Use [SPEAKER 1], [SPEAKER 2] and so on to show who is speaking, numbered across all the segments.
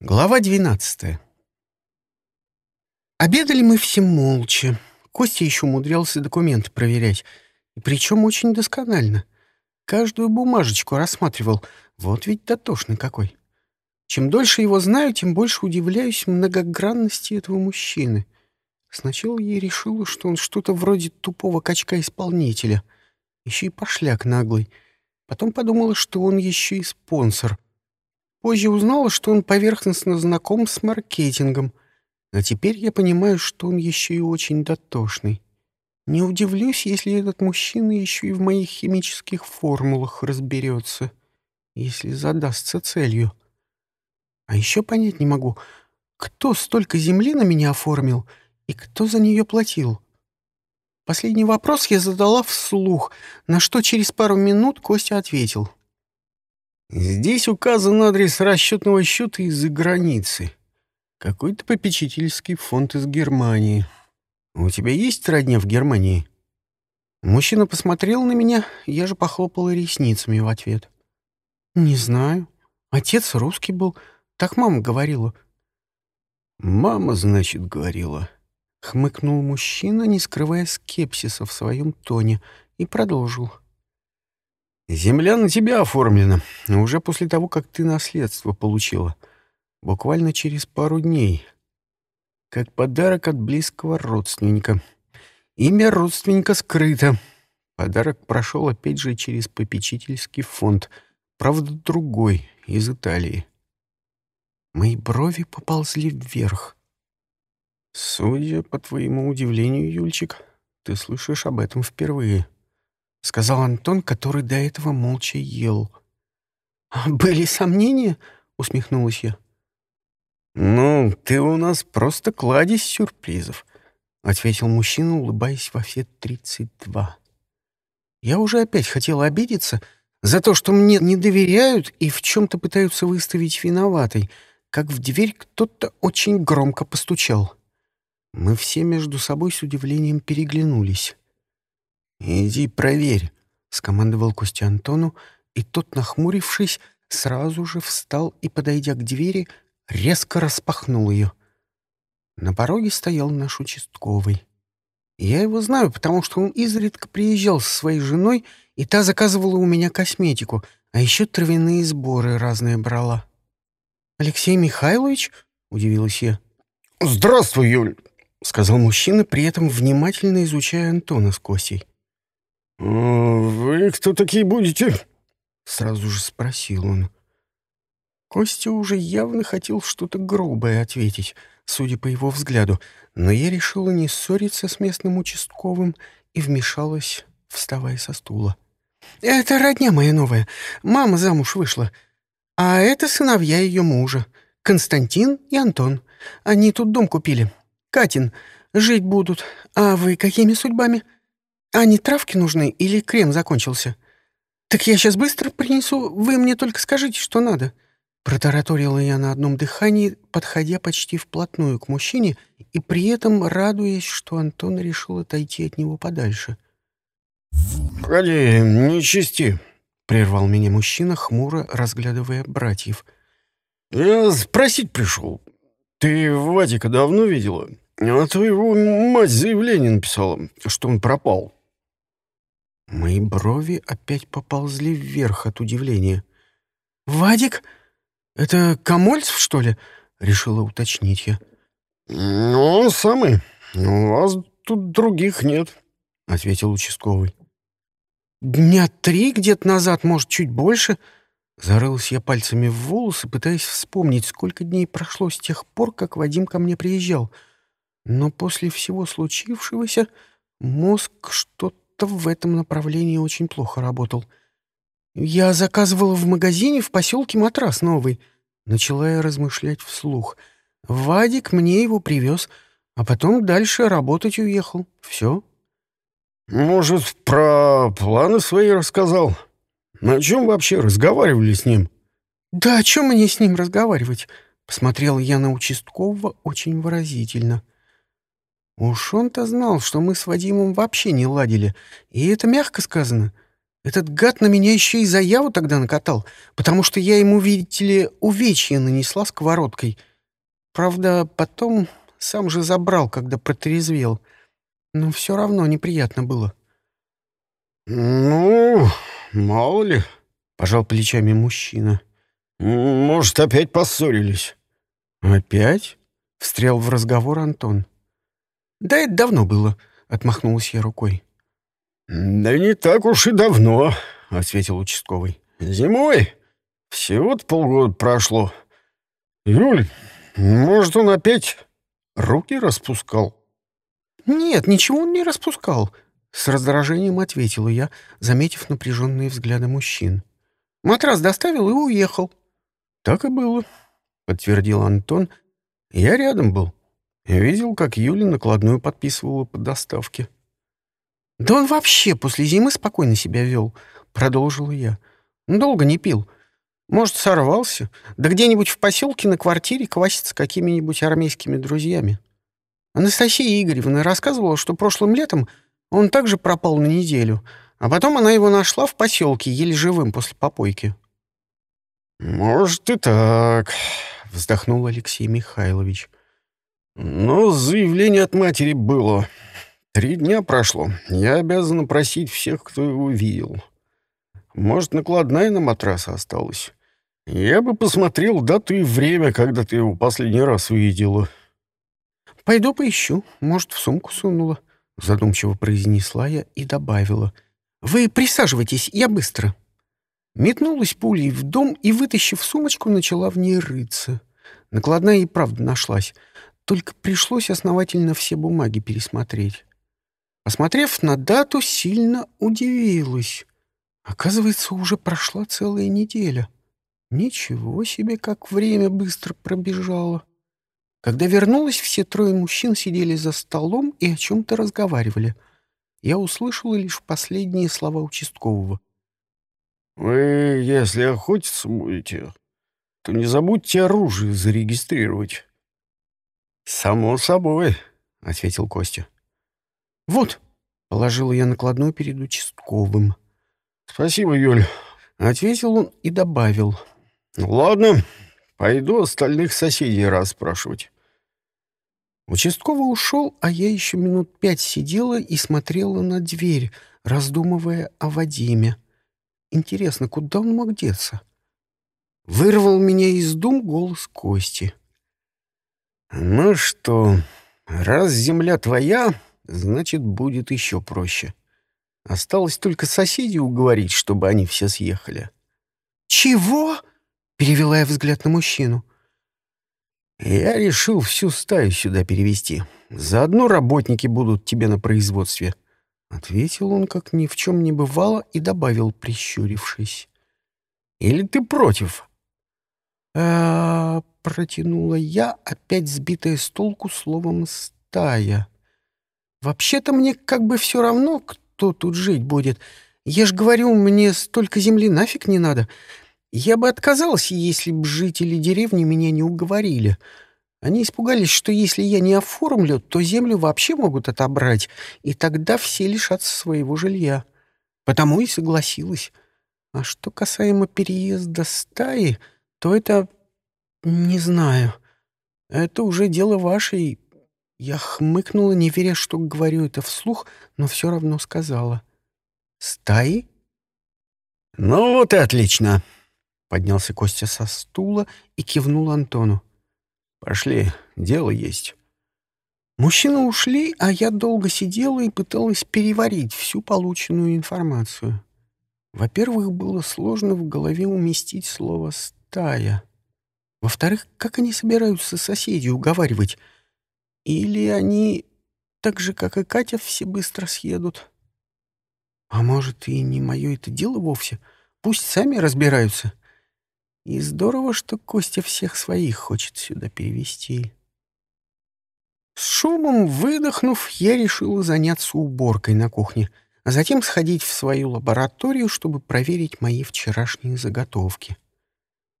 [SPEAKER 1] Глава двенадцатая. Обедали мы все молча. Костя еще умудрялся документы проверять. И причем очень досконально. Каждую бумажечку рассматривал. Вот ведь дотошный какой. Чем дольше его знаю, тем больше удивляюсь многогранности этого мужчины. Сначала я решила, что он что-то вроде тупого качка-исполнителя. Еще и пошляк наглый. Потом подумала, что он еще и спонсор — Позже узнала, что он поверхностно знаком с маркетингом, а теперь я понимаю, что он еще и очень дотошный. Не удивлюсь, если этот мужчина еще и в моих химических формулах разберется, если задастся целью. А еще понять не могу, кто столько земли на меня оформил и кто за нее платил. Последний вопрос я задала вслух, на что через пару минут Костя ответил — Здесь указан адрес расчетного счета из-за границы. Какой-то попечительский фонд из Германии. У тебя есть родня в Германии? Мужчина посмотрел на меня, я же похлопала ресницами в ответ. Не знаю. Отец русский был, так мама говорила. Мама, значит, говорила. Хмыкнул мужчина, не скрывая скепсиса в своем тоне, и продолжил. — Земля на тебя оформлена, уже после того, как ты наследство получила. Буквально через пару дней. Как подарок от близкого родственника. Имя родственника скрыто. Подарок прошел опять же через попечительский фонд. Правда, другой, из Италии. Мои брови поползли вверх. Судя по твоему удивлению, Юльчик, ты слышишь об этом впервые. —— сказал Антон, который до этого молча ел. «А «Были сомнения?» — усмехнулась я. «Ну, ты у нас просто кладезь сюрпризов», — ответил мужчина, улыбаясь во все тридцать два. Я уже опять хотела обидеться за то, что мне не доверяют и в чем-то пытаются выставить виноватой, как в дверь кто-то очень громко постучал. Мы все между собой с удивлением переглянулись. «Иди проверь», — скомандовал Костя Антону, и тот, нахмурившись, сразу же встал и, подойдя к двери, резко распахнул ее. На пороге стоял наш участковый. Я его знаю, потому что он изредка приезжал со своей женой, и та заказывала у меня косметику, а еще травяные сборы разные брала. «Алексей Михайлович?» — удивилась я.
[SPEAKER 2] «Здравствуй, Юль!»
[SPEAKER 1] — сказал мужчина, при этом внимательно изучая Антона с Косей.
[SPEAKER 2] «Вы кто такие будете?»
[SPEAKER 1] — сразу же спросил он. Костя уже явно хотел что-то грубое ответить, судя по его взгляду, но я решила не ссориться с местным участковым и вмешалась, вставая со стула. «Это родня моя новая. Мама замуж вышла. А это сыновья ее мужа. Константин и Антон. Они тут дом купили. Катин. Жить будут. А вы какими судьбами?» А не травки нужны или крем закончился? Так я сейчас быстро принесу, вы мне только скажите, что надо». Протараторила я на одном дыхании, подходя почти вплотную к мужчине и при этом радуясь, что Антон решил отойти от него подальше.
[SPEAKER 2] «Погоди, не чисти», —
[SPEAKER 1] прервал меня мужчина, хмуро разглядывая братьев.
[SPEAKER 2] «Я спросить пришел. Ты Вадика давно видела? А твоего мать заявление написала, что он пропал».
[SPEAKER 1] Мои брови опять поползли вверх от удивления. «Вадик? Это Камольцев, что ли?» — решила уточнить я.
[SPEAKER 2] «Ну, он самый. У вас тут других нет», — ответил участковый.
[SPEAKER 1] «Дня три где-то назад, может, чуть больше?» Зарылась я пальцами в волосы, пытаясь вспомнить, сколько дней прошло с тех пор, как Вадим ко мне приезжал. Но после всего случившегося мозг что-то что-то в этом направлении очень плохо работал. «Я заказывала в магазине в поселке матрас новый», — начала я размышлять вслух. «Вадик мне его привез, а потом дальше работать уехал. Все».
[SPEAKER 2] «Может, про планы свои рассказал? На чем вообще разговаривали с ним?»
[SPEAKER 1] «Да о чем мне с ним разговаривать?» — посмотрел я на участкового очень выразительно. Уж он-то знал, что мы с Вадимом вообще не ладили, и это мягко сказано. Этот гад на меня еще и заяву тогда накатал, потому что я ему, видите ли, увечья нанесла сковородкой. Правда, потом сам же забрал, когда протрезвел. Но все равно неприятно было.
[SPEAKER 2] «Ну, мало ли», — пожал плечами мужчина. «Может, опять поссорились?»
[SPEAKER 1] «Опять?» — встрял в разговор Антон. «Да это давно было», — отмахнулась я рукой.
[SPEAKER 2] «Да не так уж и давно», — ответил участковый. «Зимой? Всего-то полгода прошло. Юль, может, он опять руки распускал?»
[SPEAKER 1] «Нет, ничего он не распускал», — с раздражением ответила я, заметив напряженные взгляды мужчин. «Матрас доставил и уехал».
[SPEAKER 2] «Так и было», — подтвердил Антон. «Я рядом был. Я видел, как Юля накладную подписывала по доставке».
[SPEAKER 1] «Да он вообще после зимы спокойно себя вел», — продолжила я. «Долго не пил. Может, сорвался? Да где-нибудь в поселке на квартире квасится какими-нибудь армейскими друзьями». Анастасия Игоревна рассказывала, что прошлым летом он также пропал на неделю, а потом она его нашла в поселке, еле живым после попойки.
[SPEAKER 2] «Может и так», — вздохнул Алексей Михайлович. «Но заявление от матери было. Три дня прошло. Я обязан просить всех, кто его видел. Может, накладная на матрас осталась. Я бы посмотрел дату и время, когда ты его последний раз увидела.
[SPEAKER 1] «Пойду поищу. Может, в сумку сунула», — задумчиво произнесла я и добавила. «Вы присаживайтесь, я быстро». Метнулась пулей в дом и, вытащив сумочку, начала в ней рыться. Накладная и правда нашлась. Только пришлось основательно все бумаги пересмотреть. Посмотрев на дату, сильно удивилась. Оказывается, уже прошла целая неделя. Ничего себе, как время быстро пробежало. Когда вернулась, все трое мужчин сидели за столом и о чем-то разговаривали. Я услышала лишь последние слова участкового.
[SPEAKER 2] «Вы, если охотиться будете, то не забудьте оружие зарегистрировать».
[SPEAKER 1] «Само собой», — ответил Костя. «Вот», — положила я накладной перед участковым.
[SPEAKER 2] «Спасибо, Юль», — ответил он и добавил. «Ладно, пойду остальных соседей расспрашивать».
[SPEAKER 1] Участковый ушел, а я еще минут пять сидела и смотрела на дверь, раздумывая о Вадиме. Интересно, куда он мог деться? Вырвал меня из дум голос Кости.
[SPEAKER 2] «Ну что, раз земля твоя, Значит, будет еще проще. Осталось только соседей уговорить, чтобы они все съехали.
[SPEAKER 1] «Чего?» — перевела я взгляд на мужчину.
[SPEAKER 2] «Я решил всю стаю сюда перевести. Заодно работники будут тебе на производстве», — ответил он, как ни в чем не бывало, и добавил, прищурившись. «Или ты против?»
[SPEAKER 1] «А-а-а», протянула я, опять сбитая с толку словом «стая». Вообще-то мне как бы все равно, кто тут жить будет. Я ж говорю, мне столько земли нафиг не надо. Я бы отказался, если б жители деревни меня не уговорили. Они испугались, что если я не оформлю, то землю вообще могут отобрать, и тогда все лишатся своего жилья. Потому и согласилась. А что касаемо переезда стаи, то это... не знаю. Это уже дело вашей я хмыкнула, не веря, что говорю это вслух, но все равно сказала. «Стаи?»
[SPEAKER 2] «Ну вот и отлично!»
[SPEAKER 1] Поднялся Костя со стула и кивнул Антону.
[SPEAKER 2] «Пошли, дело есть».
[SPEAKER 1] Мужчины ушли, а я долго сидела и пыталась переварить всю полученную информацию. Во-первых, было сложно в голове уместить слово «стая». Во-вторых, как они собираются соседей уговаривать — или они, так же, как и Катя, все быстро съедут. А может, и не мое это дело вовсе. Пусть сами разбираются. И здорово, что Костя всех своих хочет сюда перевести. С шумом выдохнув, я решила заняться уборкой на кухне, а затем сходить в свою лабораторию, чтобы проверить мои вчерашние заготовки.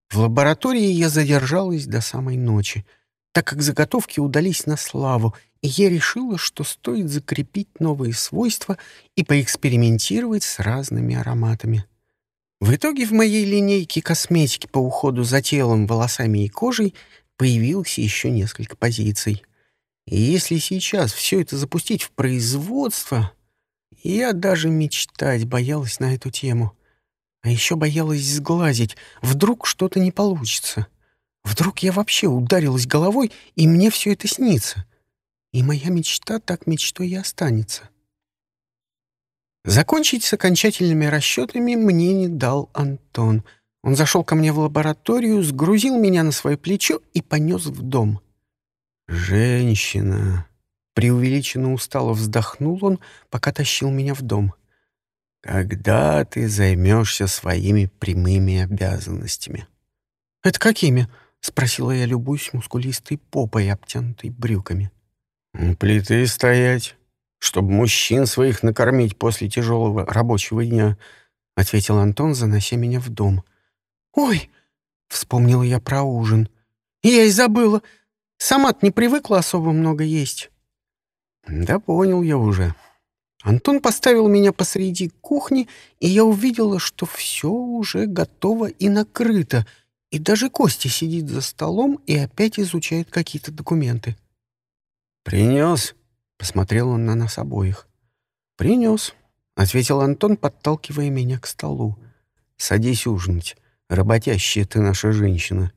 [SPEAKER 1] В лаборатории я задержалась до самой ночи — так как заготовки удались на славу, и я решила, что стоит закрепить новые свойства и поэкспериментировать с разными ароматами. В итоге в моей линейке косметики по уходу за телом, волосами и кожей появилось еще несколько позиций. И если сейчас все это запустить в производство, я даже мечтать боялась на эту тему. А еще боялась сглазить, вдруг что-то не получится. Вдруг я вообще ударилась головой, и мне все это снится. И моя мечта так мечтой и останется. Закончить с окончательными расчетами мне не дал Антон. Он зашел ко мне в лабораторию, сгрузил меня на свое плечо и понес в дом. «Женщина!» Преувеличенно устало вздохнул он, пока тащил меня в дом. «Когда ты займешься своими прямыми обязанностями?» «Это какими?» — спросила я, любуюсь мускулистой попой, обтянутой брюками.
[SPEAKER 2] «У плиты стоять, чтобы мужчин своих накормить после тяжелого рабочего дня», — ответил Антон, занося меня в дом.
[SPEAKER 1] «Ой!» — вспомнила я про ужин. «Я и забыла. Сама-то не привыкла особо много есть».
[SPEAKER 2] «Да понял я уже».
[SPEAKER 1] Антон поставил меня посреди кухни, и я увидела, что все уже готово и накрыто, и даже Костя сидит за столом и опять изучает какие-то документы.
[SPEAKER 2] «Принес?» — посмотрел он на нас обоих.
[SPEAKER 1] «Принес», — ответил Антон, подталкивая меня к столу.
[SPEAKER 2] «Садись ужинать. Работящая ты наша женщина».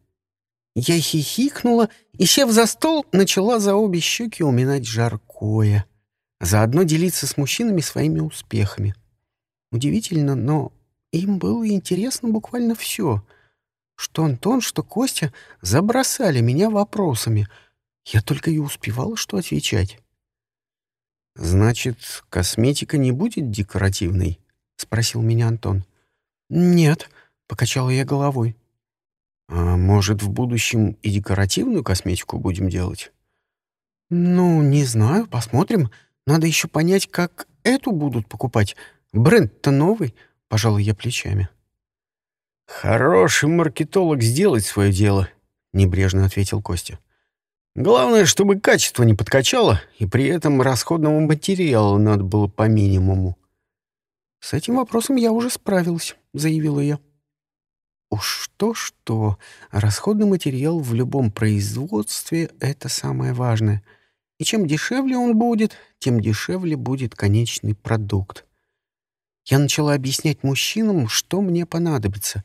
[SPEAKER 1] Я хихикнула и, сев за стол, начала за обе щеки уминать жаркое, заодно делиться с мужчинами своими успехами. Удивительно, но им было интересно буквально все. Что Антон, что Костя забросали меня вопросами. Я только и успевала что отвечать.
[SPEAKER 2] «Значит, косметика не будет декоративной?» — спросил меня Антон.
[SPEAKER 1] «Нет», — покачала я головой.
[SPEAKER 2] А может, в будущем и декоративную косметику будем делать?
[SPEAKER 1] Ну, не знаю, посмотрим. Надо еще понять, как эту будут покупать. Бренд-то новый, пожалуй, я плечами.
[SPEAKER 2] Хороший маркетолог сделать свое дело, небрежно ответил Костя. Главное, чтобы качество не подкачало, и при этом расходного материала надо было по минимуму.
[SPEAKER 1] С этим вопросом я уже справилась, заявила я. Уж что-что, расходный материал в любом производстве — это самое важное. И чем дешевле он будет, тем дешевле будет конечный продукт. Я начала объяснять мужчинам, что мне понадобится,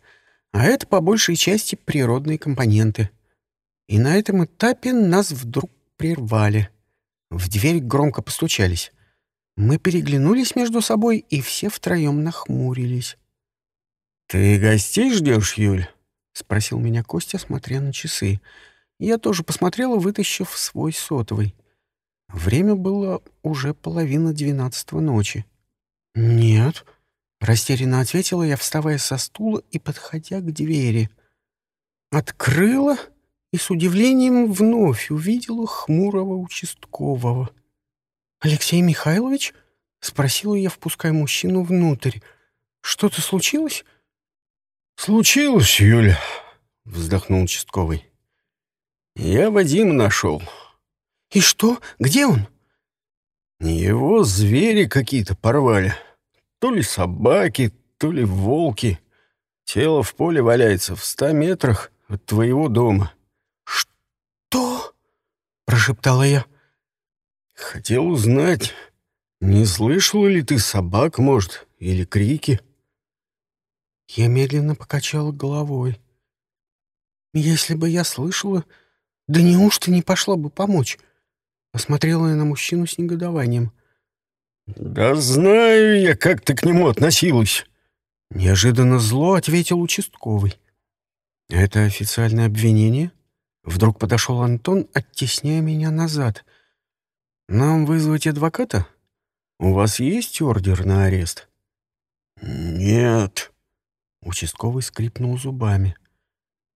[SPEAKER 1] а это по большей части природные компоненты. И на этом этапе нас вдруг прервали. В дверь громко постучались. Мы переглянулись между собой, и все втроем нахмурились.
[SPEAKER 2] «Ты гостей ждешь, Юль?»
[SPEAKER 1] — спросил меня Костя, смотря на часы. Я тоже посмотрела, вытащив свой сотовый. Время было уже половина двенадцатого ночи. «Нет», — растерянно ответила я, вставая со стула и подходя к двери. Открыла и с удивлением вновь увидела хмурого участкового. «Алексей Михайлович?» — спросила я, впуская мужчину внутрь. «Что-то случилось?»
[SPEAKER 2] «Случилось, Юля», — вздохнул участковый. «Я Вадима нашел».
[SPEAKER 1] «И что? Где он?»
[SPEAKER 2] «Его звери какие-то порвали. То ли собаки, то ли волки. Тело в поле валяется в ста метрах от твоего дома».
[SPEAKER 1] «Что?» — прошептала я.
[SPEAKER 2] «Хотел узнать, не слышала ли ты собак, может, или крики?»
[SPEAKER 1] Я медленно покачала головой. Если бы я слышала, да неужто не пошла бы помочь? Посмотрела я на мужчину с негодованием.
[SPEAKER 2] «Да знаю я, как ты к нему относилась!»
[SPEAKER 1] Неожиданно зло ответил участковый. «Это официальное обвинение?» Вдруг подошел Антон, оттесняя меня назад. «Нам вызвать адвоката? У вас есть ордер на арест?»
[SPEAKER 2] «Нет»,
[SPEAKER 1] Участковый скрипнул зубами.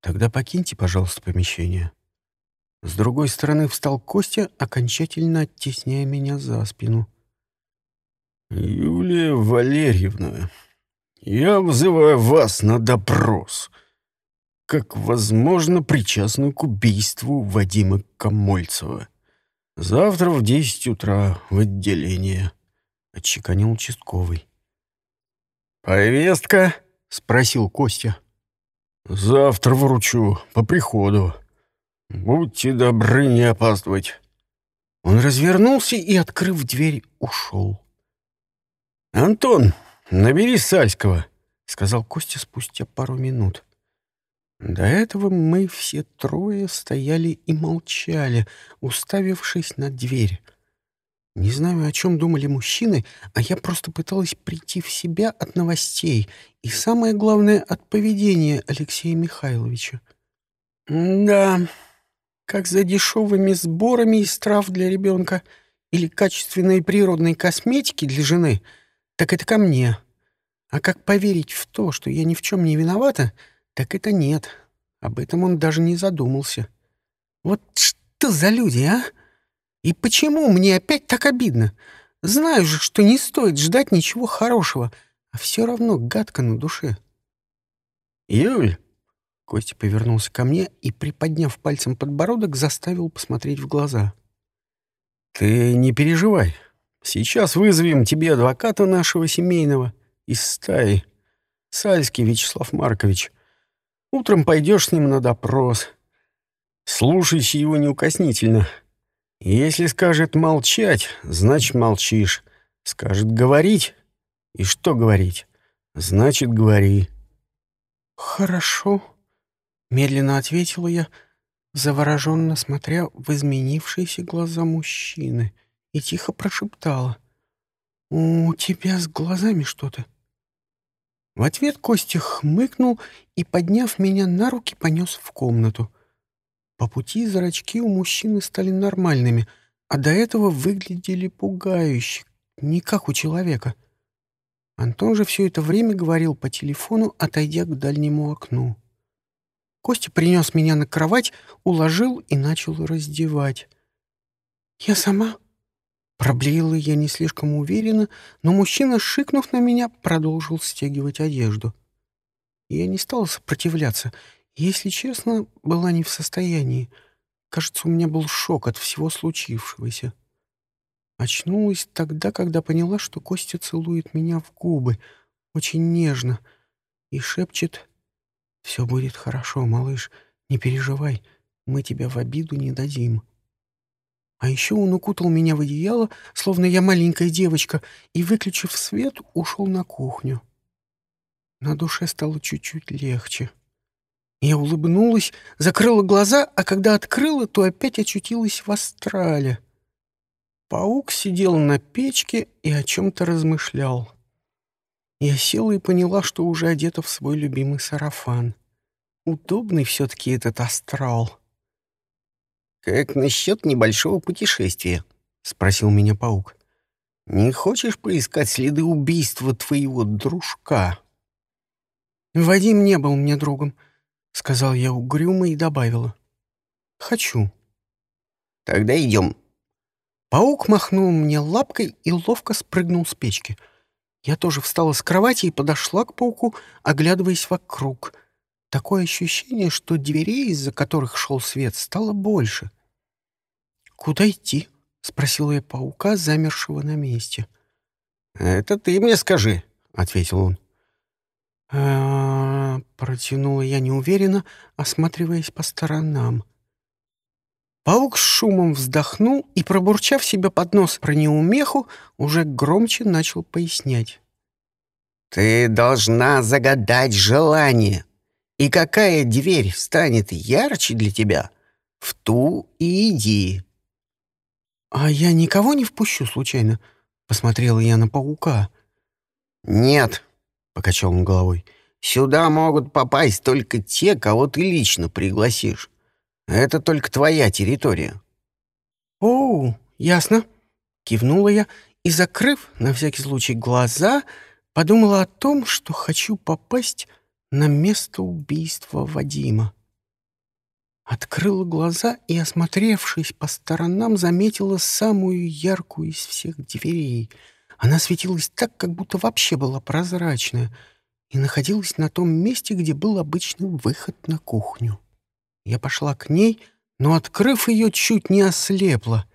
[SPEAKER 1] «Тогда покиньте, пожалуйста, помещение». С другой стороны встал Костя, окончательно оттесняя меня за спину.
[SPEAKER 2] «Юлия Валерьевна, я вызываю вас на допрос, как, возможно, причастную к убийству Вадима Комольцева. Завтра в десять утра в отделение», — отчеканил участковый.
[SPEAKER 1] «Повестка?» — спросил Костя.
[SPEAKER 2] «Завтра вручу, по приходу. Будьте добры не опаздывать».
[SPEAKER 1] Он развернулся и, открыв дверь, ушел.
[SPEAKER 2] «Антон, набери Сальского», —
[SPEAKER 1] сказал Костя спустя пару минут. До этого мы все трое стояли и молчали, уставившись на дверь. Не знаю, о чем думали мужчины, а я просто пыталась прийти в себя от новостей и, самое главное, от поведения Алексея Михайловича. Да, как за дешевыми сборами из трав для ребенка или качественной природной косметики для жены, так это ко мне. А как поверить в то, что я ни в чем не виновата, так это нет. Об этом он даже не задумался. Вот что за люди, а? И почему мне опять так обидно? Знаю же, что не стоит ждать ничего хорошего, а все равно гадко на душе.
[SPEAKER 2] «Юль!»
[SPEAKER 1] Костя повернулся ко мне и, приподняв пальцем подбородок, заставил посмотреть в глаза.
[SPEAKER 2] «Ты не переживай. Сейчас вызовем тебе адвоката нашего семейного из стаи. Сальский Вячеслав Маркович. Утром пойдешь с ним на допрос. Слушайся его неукоснительно. Если скажет молчать, значит молчишь. Скажет говорить, и что говорить, значит говори.
[SPEAKER 1] «Хорошо», — медленно ответила я, завороженно смотря в изменившиеся глаза мужчины, и тихо прошептала. «У тебя с глазами что-то». В ответ Костя хмыкнул и, подняв меня на руки, понес в комнату — по пути зрачки у мужчины стали нормальными, а до этого выглядели пугающе, не как у человека. Антон же все это время говорил по телефону, отойдя к дальнему окну. Костя принес меня на кровать, уложил и начал раздевать. «Я сама?» Проблеяла я не слишком уверенно, но мужчина, шикнув на меня, продолжил стягивать одежду. Я не стала сопротивляться — если честно, была не в состоянии. Кажется, у меня был шок от всего случившегося. Очнулась тогда, когда поняла, что Костя целует меня в губы, очень нежно, и шепчет «Все будет хорошо, малыш, не переживай, мы тебя в обиду не дадим». А еще он укутал меня в одеяло, словно я маленькая девочка, и, выключив свет, ушел на кухню. На душе стало чуть-чуть легче. Я улыбнулась, закрыла глаза, а когда открыла, то опять очутилась в астрале. Паук сидел на печке и о чем-то размышлял. Я села и поняла, что уже одета в свой любимый сарафан. Удобный все-таки этот астрал.
[SPEAKER 3] «Как насчет небольшого путешествия?» — спросил меня паук. «Не хочешь поискать следы убийства твоего дружка?»
[SPEAKER 1] Вадим не был мне другом. — сказал я угрюмо и добавила. «Хочу».
[SPEAKER 3] «Тогда идем».
[SPEAKER 1] Паук махнул мне лапкой и ловко спрыгнул с печки. Я тоже встала с кровати и подошла к пауку, оглядываясь вокруг. Такое ощущение, что дверей, из-за которых шел свет, стало больше. «Куда идти?» — спросила я паука, замершего на месте.
[SPEAKER 3] «Это ты мне скажи», — ответил он.
[SPEAKER 1] А, протянула я неуверенно, осматриваясь по сторонам. Паук с шумом вздохнул и, пробурчав себе под нос про неумеху, уже громче начал пояснять.
[SPEAKER 3] «Ты должна загадать желание, и какая дверь станет ярче для тебя, в ту и иди».
[SPEAKER 1] «А я никого не впущу случайно?» — посмотрела я на паука.
[SPEAKER 3] «Нет», — покачал он головой. «Сюда могут попасть только те, кого ты лично пригласишь. Это только твоя территория».
[SPEAKER 1] «Оу, ясно», — кивнула я и, закрыв на всякий случай глаза, подумала о том, что хочу попасть на место убийства Вадима. Открыла глаза и, осмотревшись по сторонам, заметила самую яркую из всех дверей — она светилась так, как будто вообще была прозрачная, и находилась на том месте, где был обычный выход на кухню. Я пошла к ней, но, открыв ее, чуть не ослепла.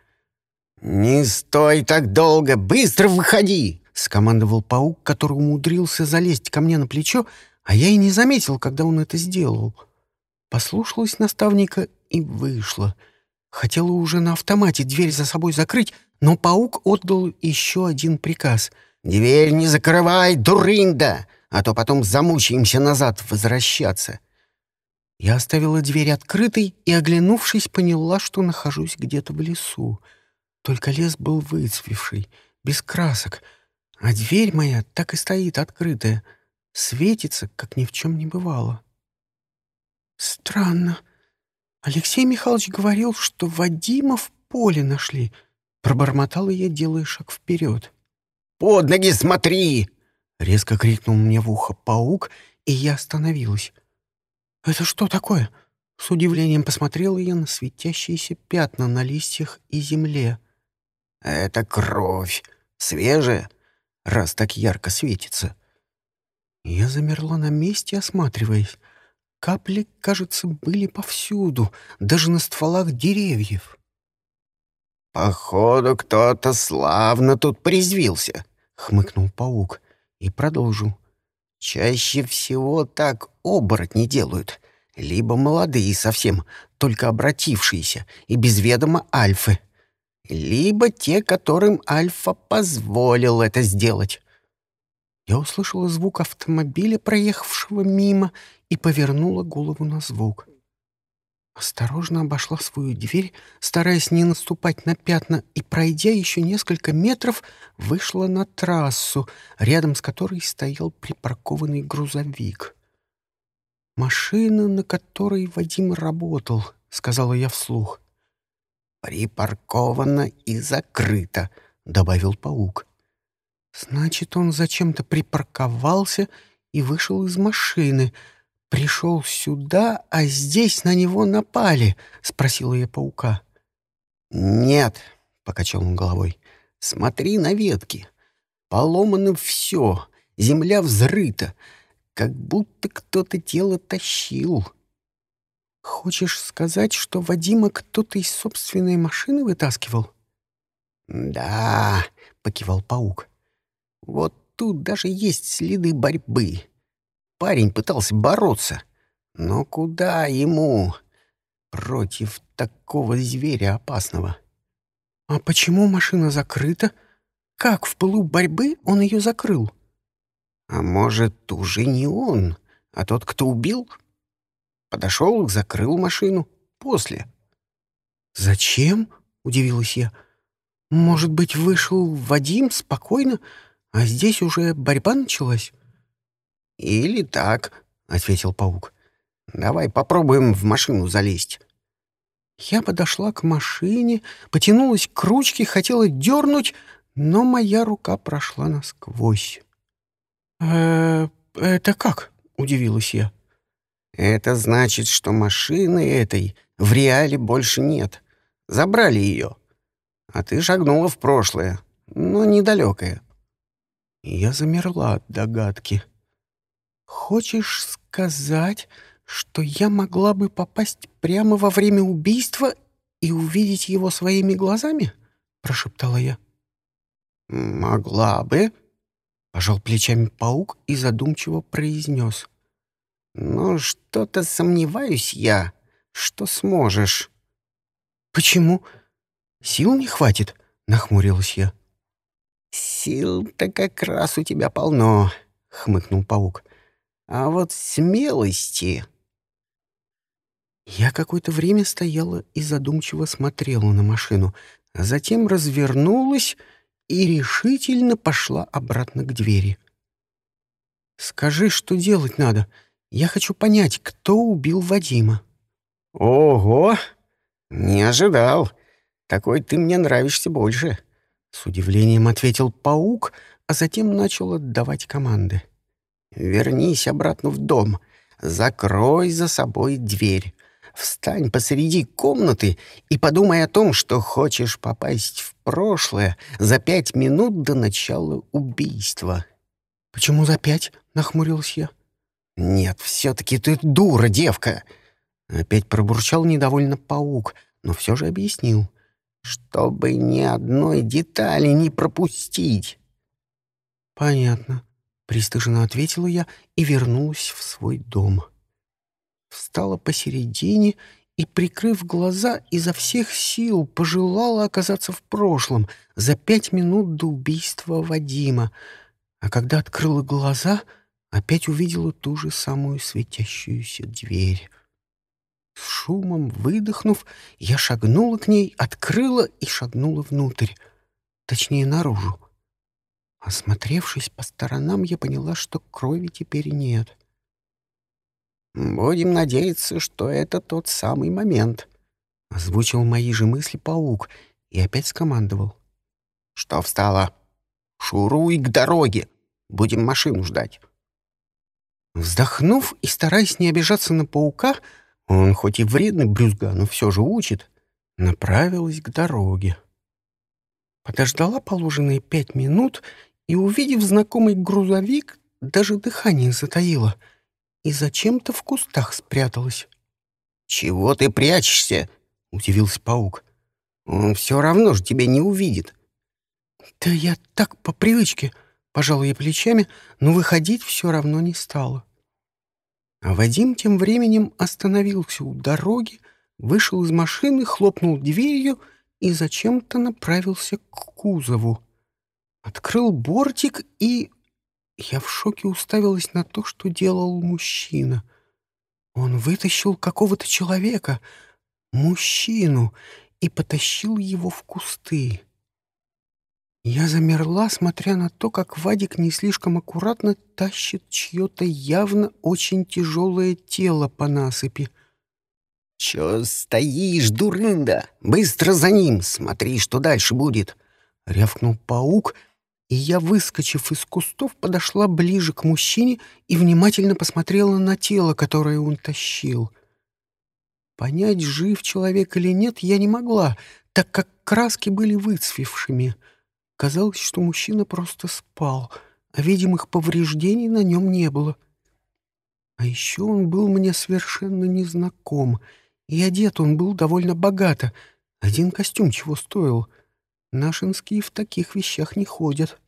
[SPEAKER 3] «Не стой так долго! Быстро выходи!»
[SPEAKER 1] — скомандовал паук, который умудрился залезть ко мне на плечо, а я и не заметил, когда он это сделал. Послушалась наставника и вышла. Хотела уже на автомате дверь за собой закрыть, но паук отдал еще один приказ.
[SPEAKER 3] «Дверь не закрывай, дурында, а то потом замучаемся назад возвращаться».
[SPEAKER 1] Я оставила дверь открытой и, оглянувшись, поняла, что нахожусь где-то в лесу. Только лес был выцвевший, без красок, а дверь моя так и стоит открытая, светится, как ни в чем не бывало. Странно. Алексей Михайлович говорил, что Вадима в поле нашли. Пробормотала я, делая шаг вперед.
[SPEAKER 3] «Под ноги смотри!»
[SPEAKER 1] — резко крикнул мне в ухо паук, и я остановилась. «Это что такое?» С удивлением посмотрела я на светящиеся пятна на листьях и земле.
[SPEAKER 3] «Это кровь. Свежая, раз так ярко светится».
[SPEAKER 1] Я замерла на месте, осматриваясь. Капли, кажется, были повсюду, даже на стволах деревьев.
[SPEAKER 3] «Походу, кто-то славно тут призвился», — хмыкнул паук и продолжил. «Чаще всего так оборотни делают, либо молодые совсем, только обратившиеся и без ведома альфы, либо те, которым альфа позволил это сделать».
[SPEAKER 1] Я услышала звук автомобиля, проехавшего мимо, и повернула голову на звук. Осторожно обошла свою дверь, стараясь не наступать на пятна, и, пройдя еще несколько метров, вышла на трассу, рядом с которой стоял припаркованный грузовик. «Машина, на которой Вадим работал», — сказала я вслух.
[SPEAKER 3] «Припаркована и закрыта», — добавил паук.
[SPEAKER 1] «Значит, он зачем-то припарковался и вышел из машины», пришел сюда, а здесь на него напали?» — спросила я паука.
[SPEAKER 3] «Нет», — покачал он головой, — «смотри на ветки. Поломано все, земля взрыта, как будто кто-то тело тащил».
[SPEAKER 1] «Хочешь сказать, что Вадима кто-то из собственной машины вытаскивал?»
[SPEAKER 3] «Да», — покивал паук, — «вот тут даже есть следы борьбы». Парень пытался бороться. Но куда ему против такого зверя опасного?
[SPEAKER 1] А почему машина закрыта? Как в пылу борьбы он ее закрыл?
[SPEAKER 3] А может, уже не он, а тот, кто убил? Подошел, закрыл машину. После.
[SPEAKER 1] «Зачем?» — удивилась я. «Может быть, вышел Вадим спокойно, а здесь уже борьба началась?»
[SPEAKER 3] «Или так», — ответил паук. «Давай попробуем в машину залезть».
[SPEAKER 1] Я подошла к машине, потянулась к ручке, хотела дернуть, но моя рука прошла насквозь. «Э, «Это как?» — удивилась я.
[SPEAKER 3] «Это значит, что машины этой в реале больше нет. Забрали ее. А ты шагнула в прошлое, но недалекое».
[SPEAKER 1] Я замерла от догадки. «Хочешь сказать, что я могла бы попасть прямо во время убийства и увидеть его своими глазами?» — прошептала я.
[SPEAKER 3] «Могла бы», — пожал плечами паук и задумчиво произнес. «Но что-то сомневаюсь я, что сможешь».
[SPEAKER 1] «Почему? Сил не хватит?» — нахмурилась я.
[SPEAKER 3] «Сил-то как раз у тебя полно», — хмыкнул паук. А вот смелости...
[SPEAKER 1] Я какое-то время стояла и задумчиво смотрела на машину, затем развернулась и решительно пошла обратно к двери. «Скажи, что делать надо. Я хочу понять, кто убил Вадима».
[SPEAKER 3] «Ого! Не ожидал. Такой ты мне нравишься больше», — с удивлением ответил паук, а затем начал отдавать команды. Вернись обратно в дом. Закрой за собой дверь. Встань посреди комнаты и подумай о том, что хочешь попасть в прошлое за пять минут до начала убийства.
[SPEAKER 1] «Почему за пять?» — нахмурился я.
[SPEAKER 3] «Нет, все-таки ты дура, девка!» Опять пробурчал недовольно паук, но все же объяснил. чтобы ни одной детали не пропустить.
[SPEAKER 1] «Понятно», — пристыженно ответила я и вернулась в свой дом. Встала посередине и, прикрыв глаза, изо всех сил пожелала оказаться в прошлом за пять минут до убийства Вадима, а когда открыла глаза, опять увидела ту же самую светящуюся дверь. С шумом выдохнув, я шагнула к ней, открыла и шагнула внутрь, точнее, наружу. Осмотревшись по сторонам, я поняла, что крови теперь нет.
[SPEAKER 3] «Будем надеяться, что это тот самый момент», —
[SPEAKER 1] озвучил мои же мысли паук и опять скомандовал.
[SPEAKER 3] «Что встала? Шуруй к дороге. Будем машину ждать».
[SPEAKER 1] Вздохнув и стараясь не обижаться на паука, он хоть и вредный брюзга, но все же учит, направилась к дороге. Подождала положенные пять минут и, увидев знакомый грузовик, даже дыхание затаила и зачем-то в кустах спряталась.
[SPEAKER 3] «Чего ты прячешься?» — удивился паук. «Он все равно же тебя не увидит».
[SPEAKER 1] «Да я так по привычке», — пожал я плечами, но выходить все равно не стала. А Вадим тем временем остановился у дороги, вышел из машины, хлопнул дверью и зачем-то направился к кузову. Открыл бортик и... Я в шоке уставилась на то, что делал мужчина. Он вытащил какого-то человека, мужчину, и потащил его в кусты. Я замерла, смотря на то, как Вадик не слишком аккуратно тащит чье-то явно очень тяжелое тело по насыпи.
[SPEAKER 3] «Чё стоишь, дурында? Быстро за ним! Смотри, что дальше будет!»
[SPEAKER 1] — рявкнул паук — и я, выскочив из кустов, подошла ближе к мужчине и внимательно посмотрела на тело, которое он тащил. Понять, жив человек или нет, я не могла, так как краски были выцвевшими. Казалось, что мужчина просто спал, а видимых повреждений на нем не было. А еще он был мне совершенно незнаком, и одет он был довольно богато. Один костюм чего стоил — Нашинские в таких вещах не ходят.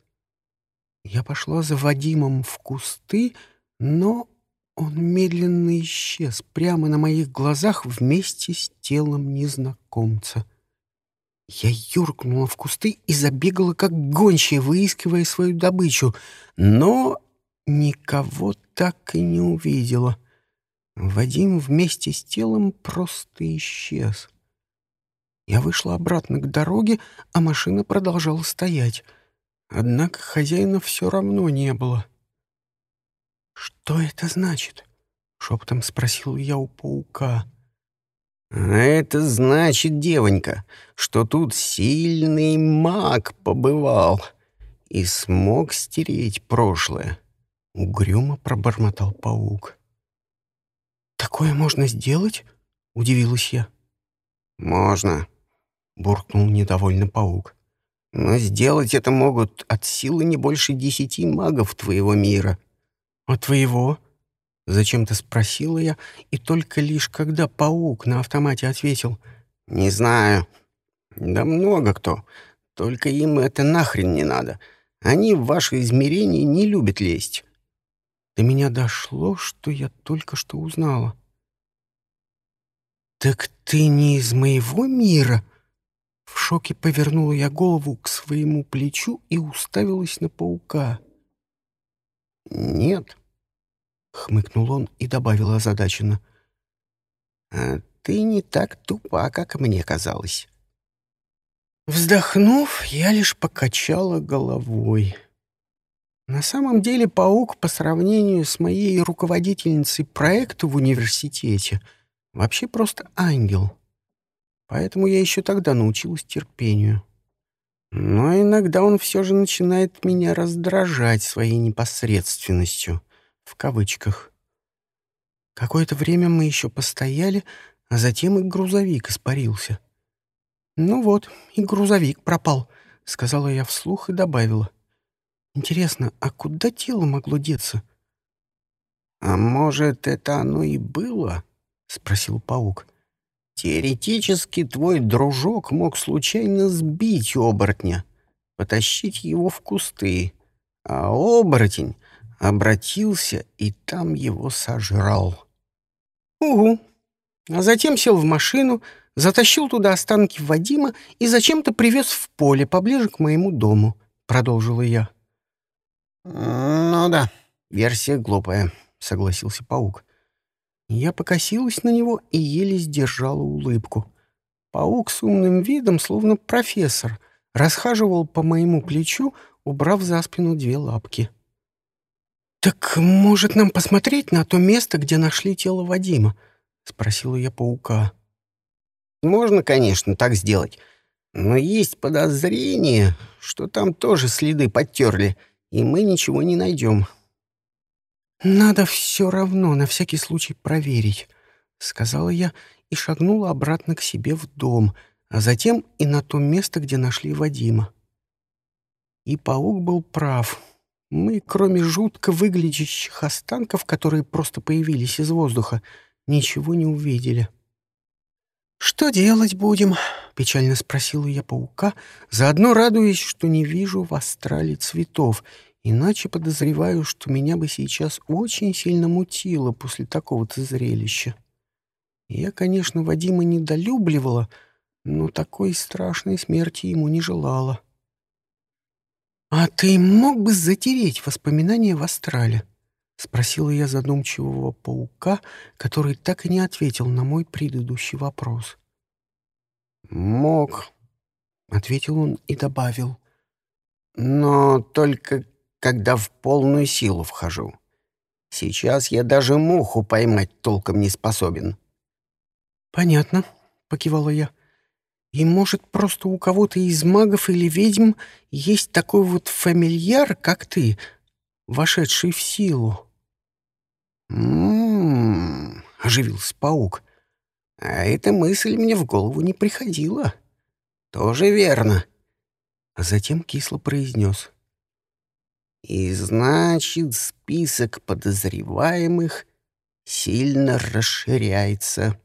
[SPEAKER 1] Я пошла за Вадимом в кусты, но он медленно исчез прямо на моих глазах вместе с телом незнакомца. Я юркнула в кусты и забегала, как гончая, выискивая свою добычу, но никого так и не увидела. Вадим вместе с телом просто исчез. Я вышла обратно к дороге, а машина продолжала стоять. Однако хозяина все равно не было. «Что это значит?» — шепотом спросил я у паука.
[SPEAKER 3] «А это значит, девонька, что тут сильный маг побывал и смог стереть прошлое», —
[SPEAKER 1] угрюмо пробормотал паук. «Такое можно сделать?» — удивилась я.
[SPEAKER 3] «Можно», буркнул недовольно паук. «Но сделать это могут от силы не больше десяти магов твоего мира».
[SPEAKER 1] «А твоего?» — зачем-то спросила я, и только лишь когда паук на автомате ответил.
[SPEAKER 3] «Не знаю. Да много кто. Только им это нахрен не надо. Они в ваши измерения не любят лезть».
[SPEAKER 1] До меня дошло, что я только что узнала. «Так ты не из моего мира?» В шоке повернула я голову к своему плечу и уставилась на паука.
[SPEAKER 3] «Нет», — хмыкнул он и добавил озадаченно. «А ты не так тупа, как мне казалось».
[SPEAKER 1] Вздохнув, я лишь покачала головой. На самом деле паук по сравнению с моей руководительницей проекта в университете вообще просто ангел. Поэтому я еще тогда научилась терпению. Но иногда он все же начинает меня раздражать своей непосредственностью, в кавычках. Какое-то время мы еще постояли, а затем и грузовик испарился. «Ну вот, и грузовик пропал», — сказала я вслух и добавила. «Интересно, а куда тело могло деться?»
[SPEAKER 3] «А может, это оно и было?» — спросил паук. Теоретически твой дружок мог случайно сбить оборотня, потащить его в кусты, а оборотень обратился и там его сожрал.
[SPEAKER 1] Угу. А затем сел в машину, затащил туда останки Вадима и зачем-то привез в поле поближе к моему дому, продолжила я.
[SPEAKER 3] Ну да, версия глупая, согласился паук.
[SPEAKER 1] Я покосилась на него и еле сдержала улыбку. Паук с умным видом, словно профессор, расхаживал по моему плечу, убрав за спину две лапки. «Так, может, нам посмотреть на то место, где нашли тело Вадима?» — спросила я паука.
[SPEAKER 3] «Можно, конечно, так сделать. Но есть подозрение, что там тоже следы подтерли, и мы ничего не найдем.
[SPEAKER 1] «Надо все равно на всякий случай проверить», — сказала я и шагнула обратно к себе в дом, а затем и на то место, где нашли Вадима. И паук был прав. Мы, кроме жутко выглядящих останков, которые просто появились из воздуха, ничего не увидели. «Что делать будем?» — печально спросила я паука, заодно радуясь, что не вижу в астрале цветов — Иначе подозреваю, что меня бы сейчас очень сильно мутило после такого-то зрелища. Я, конечно, Вадима недолюбливала, но такой страшной смерти ему не желала. «А ты мог бы затереть воспоминания в астрале?» — спросила я задумчивого паука, который так и не ответил на мой предыдущий вопрос.
[SPEAKER 3] «Мог», — ответил он и добавил. «Но только когда в полную силу вхожу. Сейчас я даже муху поймать толком не способен.
[SPEAKER 1] «Понятно», — покивала я. «И, может, просто у кого-то из магов или ведьм есть такой вот фамильяр, как ты, вошедший в силу?»
[SPEAKER 3] «М-м-м», оживился паук. «А эта мысль мне в голову не приходила. Тоже верно».
[SPEAKER 1] А затем кисло произнес.
[SPEAKER 3] И значит, список подозреваемых сильно расширяется.